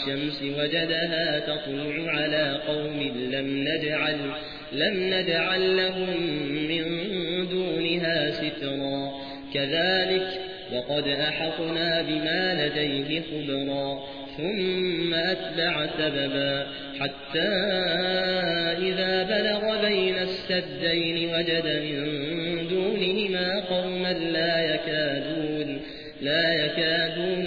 الشمس وجدها تطلع على قوم لم نجعل, لم نجعل لهم من دونها سترا. كذلك وقد أحطنا بما لديه خبرا ثم أتبع سببا. حتى إذا بلغ بين السدين وجد من دونهما قوما لا يكادون لا يكادون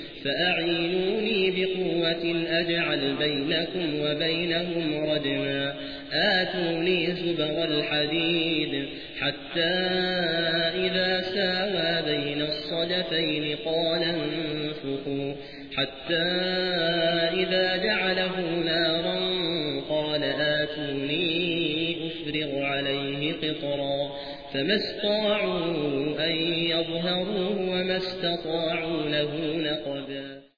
فأعينوني بقوة أجعل بينكم وبينهم ردما. آتوني زبر الحديد حتى إذا ساوى بين الصدفين قال انفقوا. حتى إذا جعله نارا قال آتوني أفرغ عليه قطرا فما استطاعوا أن يظهروه وما استطاعوا له نقبا